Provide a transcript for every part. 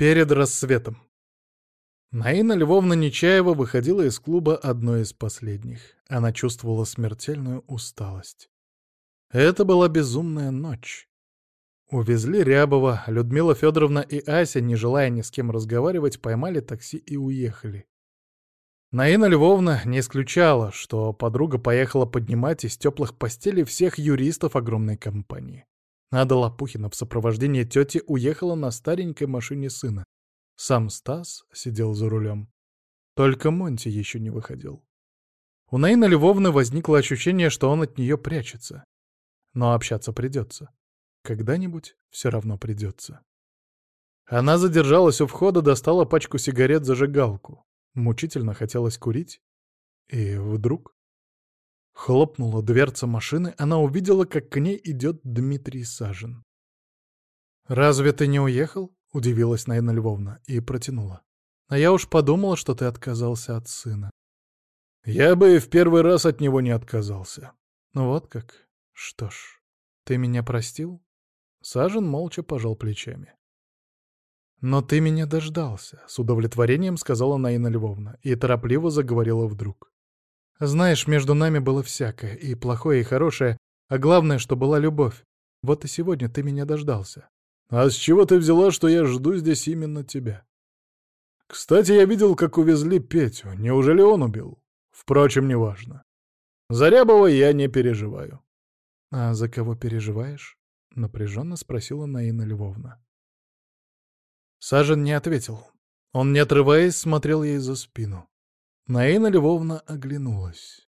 Перед рассветом. Наина Львовна Нечаева выходила из клуба одной из последних. Она чувствовала смертельную усталость. Это была безумная ночь. Увезли Рябова, Людмила Федоровна и Ася, не желая ни с кем разговаривать, поймали такси и уехали. Наина Львовна не исключала, что подруга поехала поднимать из теплых постелей всех юристов огромной компании. Ада Лопухина в сопровождении тети уехала на старенькой машине сына. Сам Стас сидел за рулем. Только Монти еще не выходил. У Наины Львовны возникло ощущение, что он от нее прячется. Но общаться придется. Когда-нибудь все равно придется. Она задержалась у входа, достала пачку сигарет-зажигалку. Мучительно хотелось курить. И вдруг... Хлопнула дверца машины, она увидела, как к ней идет Дмитрий Сажин. «Разве ты не уехал?» — удивилась Наина Львовна и протянула. «А я уж подумала, что ты отказался от сына». «Я бы в первый раз от него не отказался». «Ну вот как? Что ж, ты меня простил?» Сажен молча пожал плечами. «Но ты меня дождался», — с удовлетворением сказала Наина Львовна и торопливо заговорила вдруг. «Знаешь, между нами было всякое, и плохое, и хорошее, а главное, что была любовь. Вот и сегодня ты меня дождался». «А с чего ты взяла, что я жду здесь именно тебя?» «Кстати, я видел, как увезли Петю. Неужели он убил? Впрочем, неважно. За Рябова я не переживаю». «А за кого переживаешь?» — напряженно спросила Наина Львовна. Сажен не ответил. Он, не отрываясь, смотрел ей за спину. Наина Львовна оглянулась.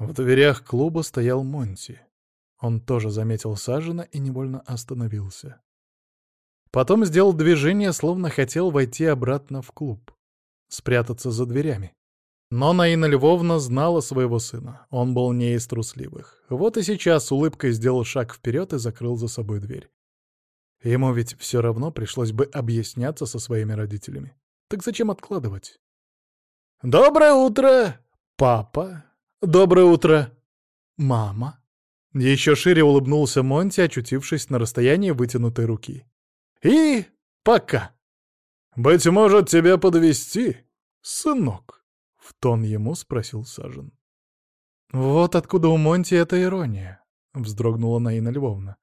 В дверях клуба стоял Монти. Он тоже заметил Сажена и невольно остановился. Потом сделал движение, словно хотел войти обратно в клуб, спрятаться за дверями. Но Наина Львовна знала своего сына. Он был не из трусливых. Вот и сейчас улыбкой сделал шаг вперед и закрыл за собой дверь. Ему ведь все равно пришлось бы объясняться со своими родителями. Так зачем откладывать? «Доброе утро, папа! Доброе утро, мама!» Еще шире улыбнулся Монти, очутившись на расстоянии вытянутой руки. «И пока! Быть может, тебя подвести, сынок?» — в тон ему спросил Сажен. «Вот откуда у Монти эта ирония», — вздрогнула Наина Львовна.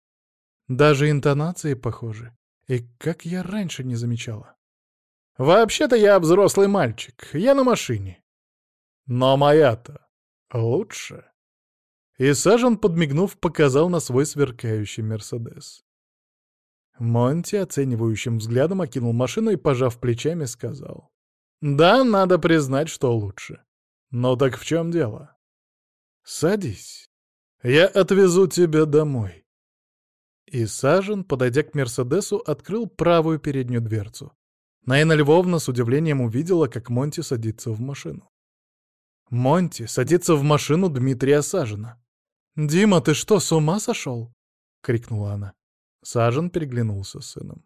Даже интонации похожи. И как я раньше не замечала. Вообще-то я взрослый мальчик, я на машине. Но моя-то лучше. И Сажен, подмигнув, показал на свой сверкающий Мерседес. Монти оценивающим взглядом окинул машину и, пожав плечами, сказал. «Да, надо признать, что лучше. Но так в чем дело? Садись. Я отвезу тебя домой. И Сажен, подойдя к Мерседесу, открыл правую переднюю дверцу. Наина Львовна с удивлением увидела, как Монти садится в машину. Монти садится в машину Дмитрия Сажена. «Дима, ты что, с ума сошел?» — крикнула она. Сажен переглянулся с сыном.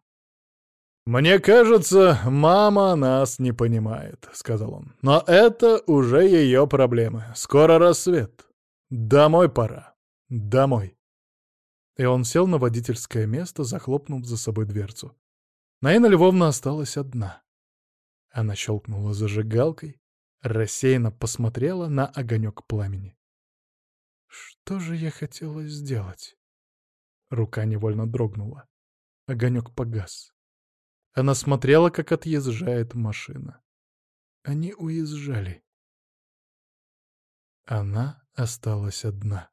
«Мне кажется, мама нас не понимает», — сказал он. «Но это уже ее проблемы. Скоро рассвет. Домой пора. Домой». И он сел на водительское место, захлопнув за собой дверцу. Наина Львовна осталась одна. Она щелкнула зажигалкой, рассеянно посмотрела на огонек пламени. Что же я хотела сделать? Рука невольно дрогнула. Огонек погас. Она смотрела, как отъезжает машина. Они уезжали. Она осталась одна.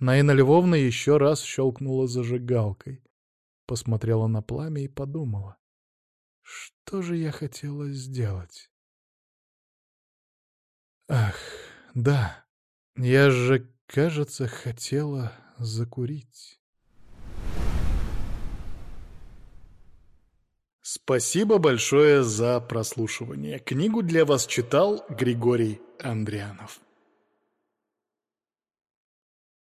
Наина Львовна еще раз щелкнула зажигалкой, посмотрела на пламя и подумала. Что же я хотела сделать? Ах, да, я же, кажется, хотела закурить. Спасибо большое за прослушивание. Книгу для вас читал Григорий Андрианов.